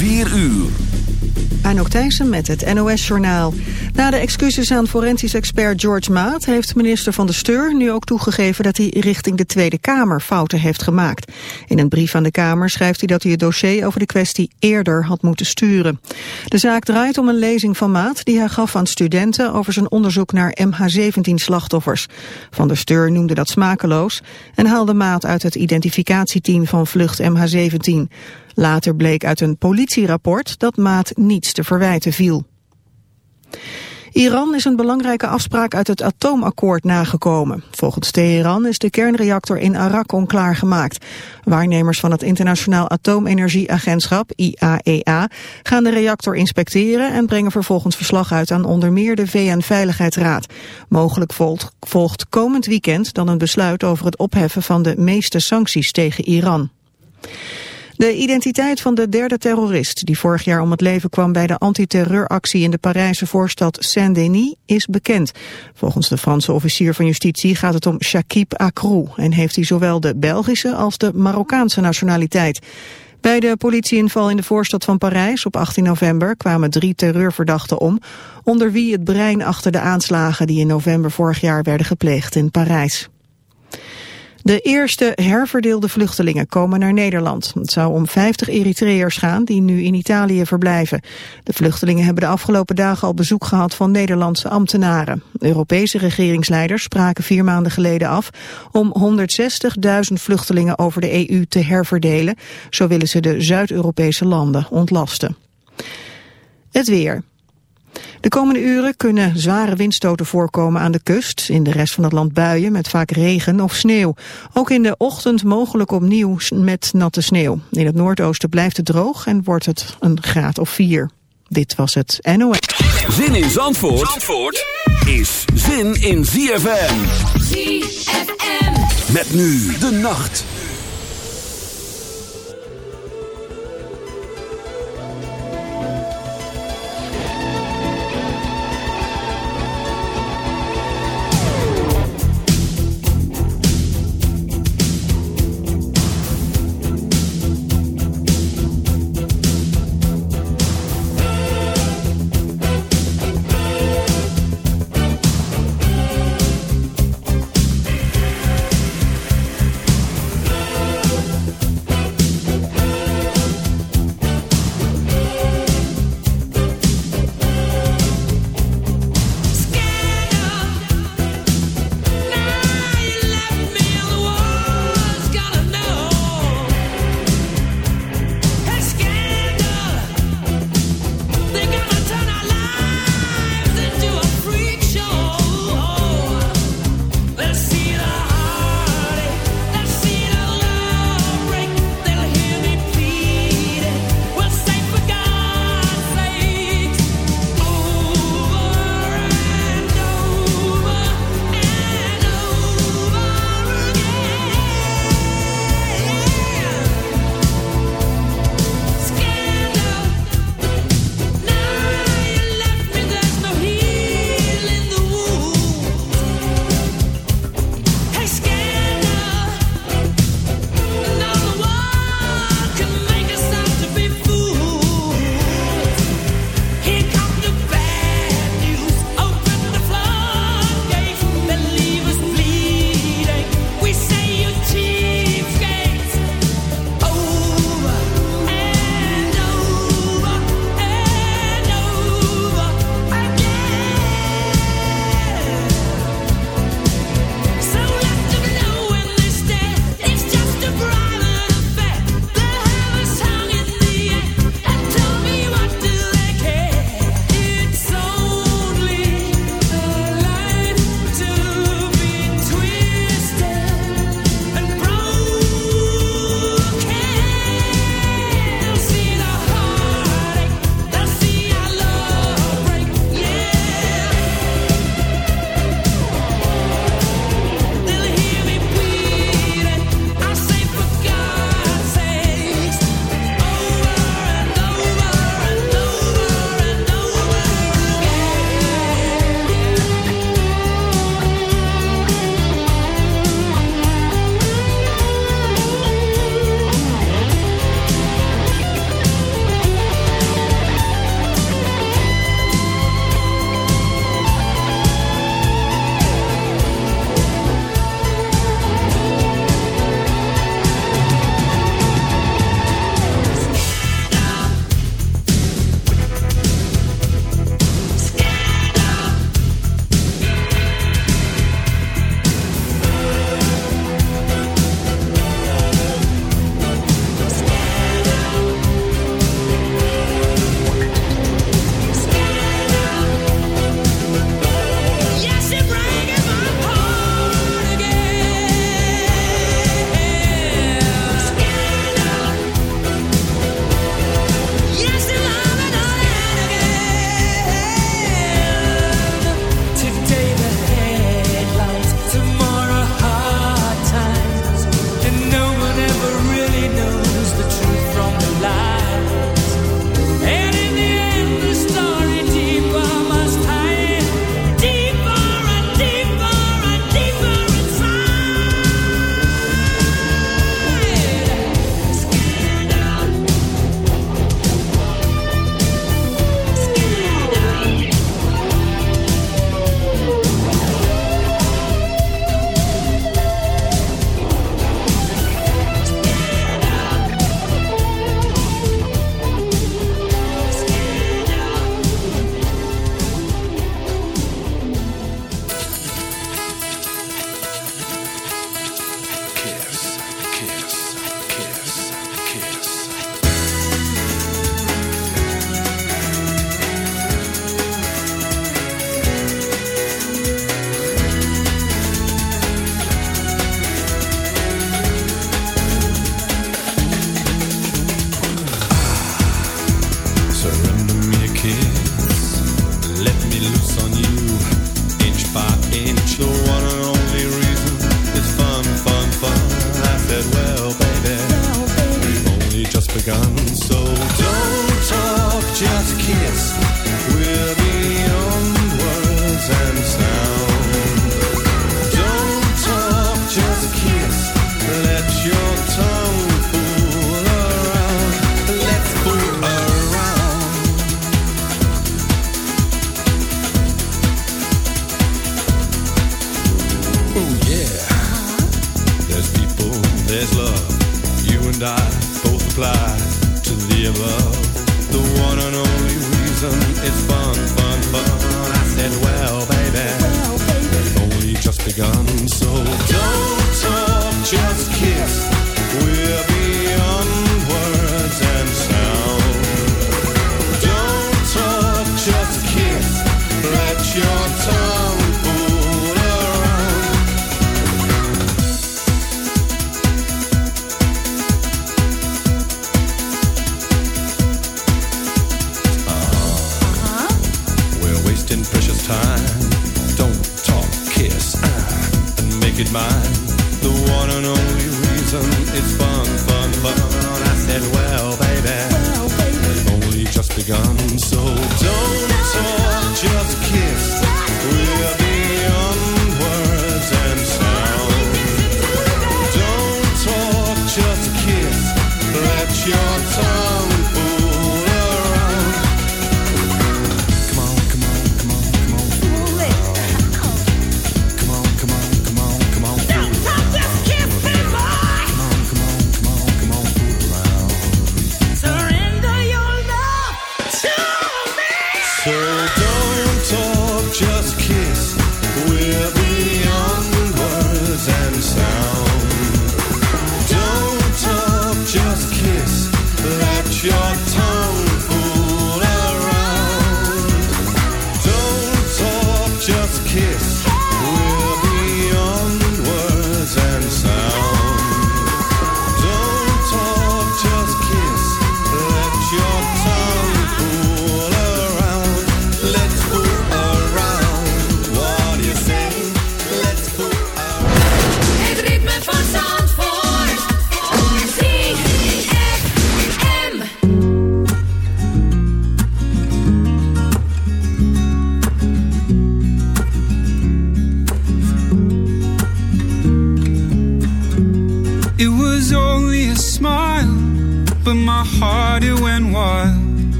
4 uur. Anouk Thijssen met het NOS-journaal. Na de excuses aan forensisch expert George Maat... heeft minister Van de Steur nu ook toegegeven... dat hij richting de Tweede Kamer fouten heeft gemaakt. In een brief aan de Kamer schrijft hij dat hij het dossier... over de kwestie eerder had moeten sturen. De zaak draait om een lezing van Maat... die hij gaf aan studenten over zijn onderzoek naar MH17-slachtoffers. Van der Steur noemde dat smakeloos... en haalde Maat uit het identificatieteam van vlucht MH17... Later bleek uit een politierapport dat Maat niets te verwijten viel. Iran is een belangrijke afspraak uit het atoomakkoord nagekomen. Volgens Teheran is de kernreactor in Arak onklaargemaakt. Waarnemers van het Internationaal Atoomenergieagentschap, IAEA, e gaan de reactor inspecteren en brengen vervolgens verslag uit aan onder meer de VN-veiligheidsraad. Mogelijk volgt, volgt komend weekend dan een besluit over het opheffen van de meeste sancties tegen Iran. De identiteit van de derde terrorist die vorig jaar om het leven kwam bij de antiterreuractie in de Parijse voorstad Saint-Denis is bekend. Volgens de Franse officier van justitie gaat het om Shakib Akrou en heeft hij zowel de Belgische als de Marokkaanse nationaliteit. Bij de politieinval in de voorstad van Parijs op 18 november kwamen drie terreurverdachten om, onder wie het brein achter de aanslagen die in november vorig jaar werden gepleegd in Parijs. De eerste herverdeelde vluchtelingen komen naar Nederland. Het zou om 50 Eritreërs gaan die nu in Italië verblijven. De vluchtelingen hebben de afgelopen dagen al bezoek gehad van Nederlandse ambtenaren. Europese regeringsleiders spraken vier maanden geleden af om 160.000 vluchtelingen over de EU te herverdelen. Zo willen ze de Zuid-Europese landen ontlasten. Het weer. De komende uren kunnen zware windstoten voorkomen aan de kust. In de rest van het land buien met vaak regen of sneeuw. Ook in de ochtend mogelijk opnieuw met natte sneeuw. In het noordoosten blijft het droog en wordt het een graad of 4. Dit was het NOS. Zin in Zandvoort, Zandvoort is zin in ZFM. ZFM. Met nu de nacht.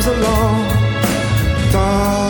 comes along, darling.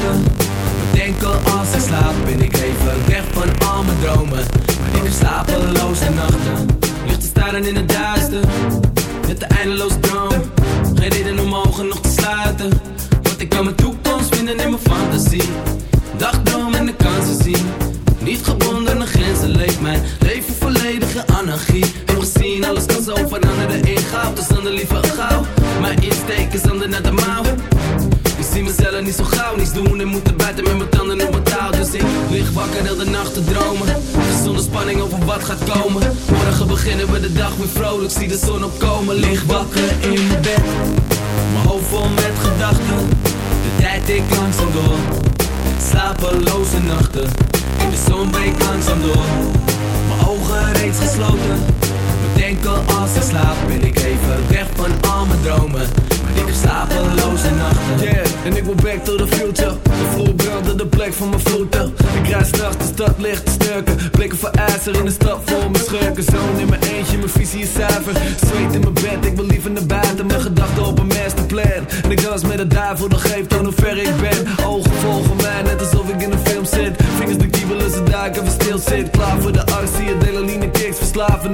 slapen. Denk al als ik slaap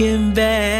fucking bad.